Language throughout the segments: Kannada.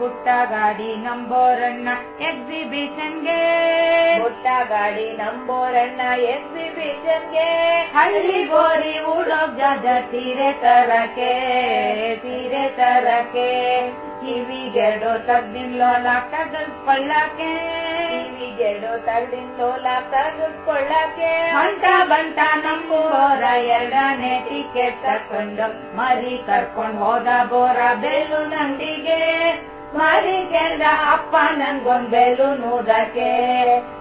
ಬುಟ್ಟ ಗಾಡಿ ನಂಬೋರಣ್ಣ ಎಕ್ಸಿಬಿಷನ್ಗೆ. ಬುಟ್ಟ ಗಾಡಿ ನಂಬೋರಣ್ಣ ಎಕ್ಸಿಬಿಷನ್ಗೆ. ಹಳ್ಳಿ ಗೋರಿ ಉಡೋ ಜದ ಸೀರೆ ತರಕೆ ಸೀರೆ ತರಕೆ ಕಿವಿಗೆಡೋ ತಗ್ದಿನ್ ಲೋಲ ತಗಲ್ಕೊಳ್ಳಕ್ಕೆ ಕಿವಿಗೆಡು ತಗಡಿನ ಲೋಲ ತೆಗೆದುಕೊಳ್ಳಕ್ಕೆ. ಹೊಂಟ ಬಂಟ ನಂಬೋರ ಎರಡನೇ ಟಿಕೆಟ್ ತಕೊಂಡು ಮರಿ ಕರ್ಕೊಂಡು ಹೋದ ಬೋರ ಬೆಲ್ಲು ನಂದಿಗೆ ಮರಿ ಕೇಳ್ದ ಅಪ್ಪ ನನ್ಗೊಂದ್ ನೂದಕ್ಕೆ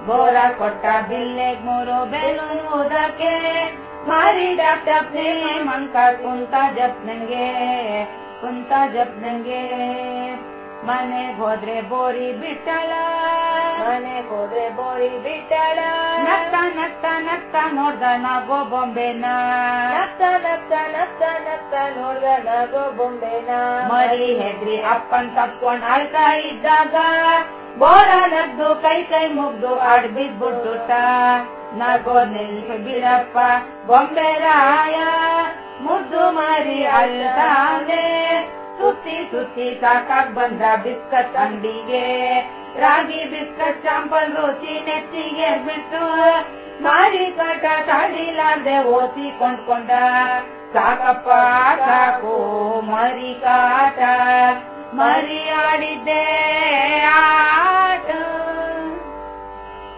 ಬೋರ ಕೊಟ್ಟ ಬಿಲ್ಲೆಗ್ ಮೂರು ಬೆಲು ನೋದಕ್ಕೆ ಮರಿ ಡಾಕ್ಟರ್ ಮಂಕ ಕುಂತ ಜಪ್ನಂಗೆ ಕುಂತ ಜಪ್ನಂಗೆ ಮನೆಗ್ ಹೋದ್ರೆ ಬೋರಿ ಬಿಟ್ಟಳ, ಮನೆಗ್ ಹೋದ್ರೆ ಬೋರಿ ಬಿಟ್ಟಳ. ನತ್ತ ನತ್ತ ನತ್ತ ನೋಡ್ದ ನಾಗೋ ಬೊಂಬೆನ. ನತ್ತ ನತ್ತ ನತ್ತ ನತ್ತ ನೋಡ್ದ ನಗೋ ಬೊಂಬೆನ ಮರಿ ಹೆದ್ರಿ ಅಪ್ಪನ್ ತಪ್ಕೊಂಡ್ ಅಳ್ತಾ ಇದ್ದಾಗ ಬೋರ ನಗ್ದು ಕೈ ಕೈ ಮುಗ್ದು ಆಡ್ ಬಿದ್ಬಿಟ್ಟುಟ ನಗೋ ನಿಲ್ಸು ಬಿಡಪ್ಪ ಬೊಂಬೆ ರಾಯ ಮುದ್ದು ಮಾರಿ ಅಲ್ಲದಾನೆ ಸುತ್ತಿ ಸುತ್ತಿ ಸಾಕಾಗ್ ಬಂದ ಬಿಸ್ಕತ್ ಅಂಗಡಿಗೆ ರಾಗಿ ಬಿಸ್ಕತ್ ಚಾಂಪಲ್ ರೋಚಿ ನೆತ್ತಿಗೆ ಬಿಟ್ಟು ಮಾರಿ ಕಾಟ ತಾಡಿಲಾರ್ದೆ ಓಸಿ ಕೊಂಡ್ಕೊಂಡ ಸಾಕಪ್ಪ ಸಾಕು ಮರಿ ಕಾಟ ಮರಿ ಆಡಿದ್ದೆ ಆ